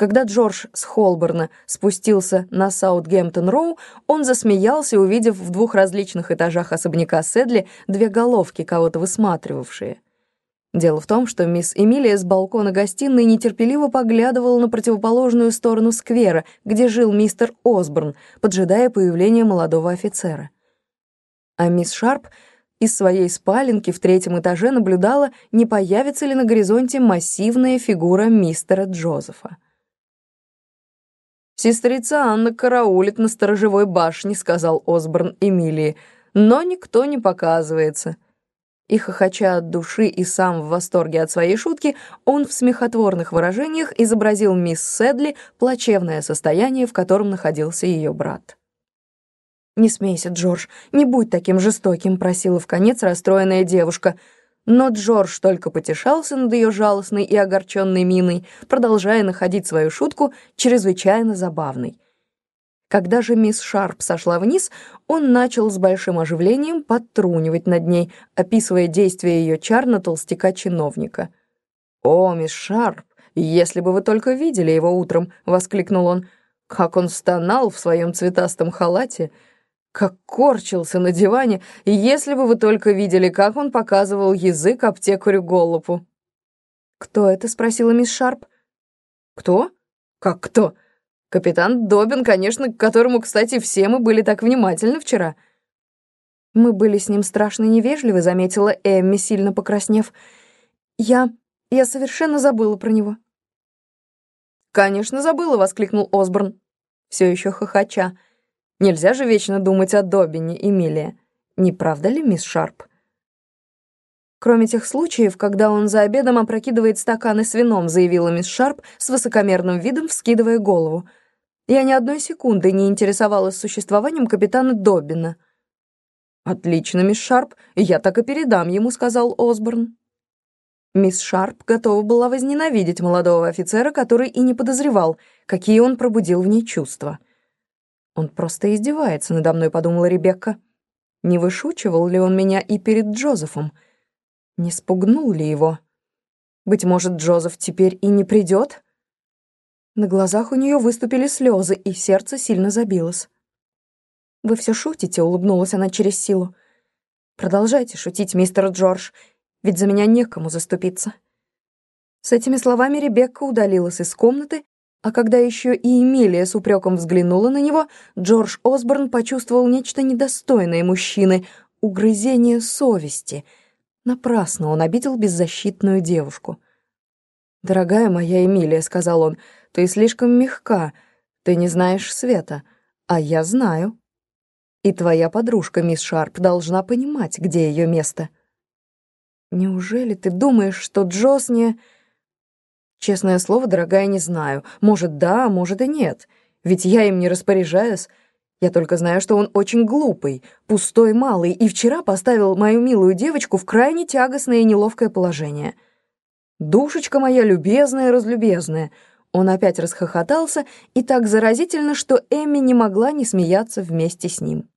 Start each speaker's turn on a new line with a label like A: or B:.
A: Когда Джордж с Холборна спустился на Саутгемптон-Роу, он засмеялся, увидев в двух различных этажах особняка Седли две головки, кого-то высматривавшие. Дело в том, что мисс Эмилия с балкона гостиной нетерпеливо поглядывала на противоположную сторону сквера, где жил мистер Осборн, поджидая появления молодого офицера. А мисс Шарп из своей спаленки в третьем этаже наблюдала, не появится ли на горизонте массивная фигура мистера Джозефа. «Сестрица Анна караулит на сторожевой башне», — сказал Осборн Эмилии, «но никто не показывается». И, хохоча от души и сам в восторге от своей шутки, он в смехотворных выражениях изобразил мисс Седли плачевное состояние, в котором находился ее брат. «Не смейся, Джордж, не будь таким жестоким», — просила в конец расстроенная девушка — но Джордж только потешался над ее жалостной и огорченной миной, продолжая находить свою шутку чрезвычайно забавной. Когда же мисс Шарп сошла вниз, он начал с большим оживлением подтрунивать над ней, описывая действия ее чар на толстяка-чиновника. «О, мисс Шарп, если бы вы только видели его утром!» — воскликнул он. «Как он стонал в своем цветастом халате!» Как корчился на диване, и если бы вы только видели, как он показывал язык аптекарю Голлопу. «Кто это?» — спросила мисс Шарп. «Кто? Как кто? Капитан Добин, конечно, к которому, кстати, все мы были так внимательны вчера». «Мы были с ним страшно невежливы», — заметила Эмми, сильно покраснев. «Я... я совершенно забыла про него». «Конечно, забыла», — воскликнул Осборн, все еще хохоча. Нельзя же вечно думать о Добине, Эмилия. Не правда ли, мисс Шарп? Кроме тех случаев, когда он за обедом опрокидывает стаканы с вином, заявила мисс Шарп с высокомерным видом, вскидывая голову. Я ни одной секунды не интересовалась существованием капитана Добина. «Отлично, мисс Шарп, я так и передам ему», — сказал Осборн. Мисс Шарп готова была возненавидеть молодого офицера, который и не подозревал, какие он пробудил в ней чувства. «Он просто издевается надо мной», — подумала Ребекка. «Не вышучивал ли он меня и перед Джозефом? Не спугнул ли его? Быть может, Джозеф теперь и не придет?» На глазах у нее выступили слезы, и сердце сильно забилось. «Вы все шутите», — улыбнулась она через силу. «Продолжайте шутить, мистер Джордж, ведь за меня некому заступиться». С этими словами Ребекка удалилась из комнаты, а когда еще и Эмилия с упреком взглянула на него, Джордж Осборн почувствовал нечто недостойное мужчины — угрызение совести. Напрасно он обидел беззащитную девушку. «Дорогая моя Эмилия», — сказал он, — «ты слишком мягка, ты не знаешь света, а я знаю. И твоя подружка, мисс Шарп, должна понимать, где ее место». «Неужели ты думаешь, что Джос не...» Честное слово, дорогая, не знаю. Может, да, может и нет. Ведь я им не распоряжаюсь. Я только знаю, что он очень глупый, пустой малый, и вчера поставил мою милую девочку в крайне тягостное и неловкое положение. Душечка моя любезная, разлюбезная. Он опять расхохотался, и так заразительно, что Эмми не могла не смеяться вместе с ним.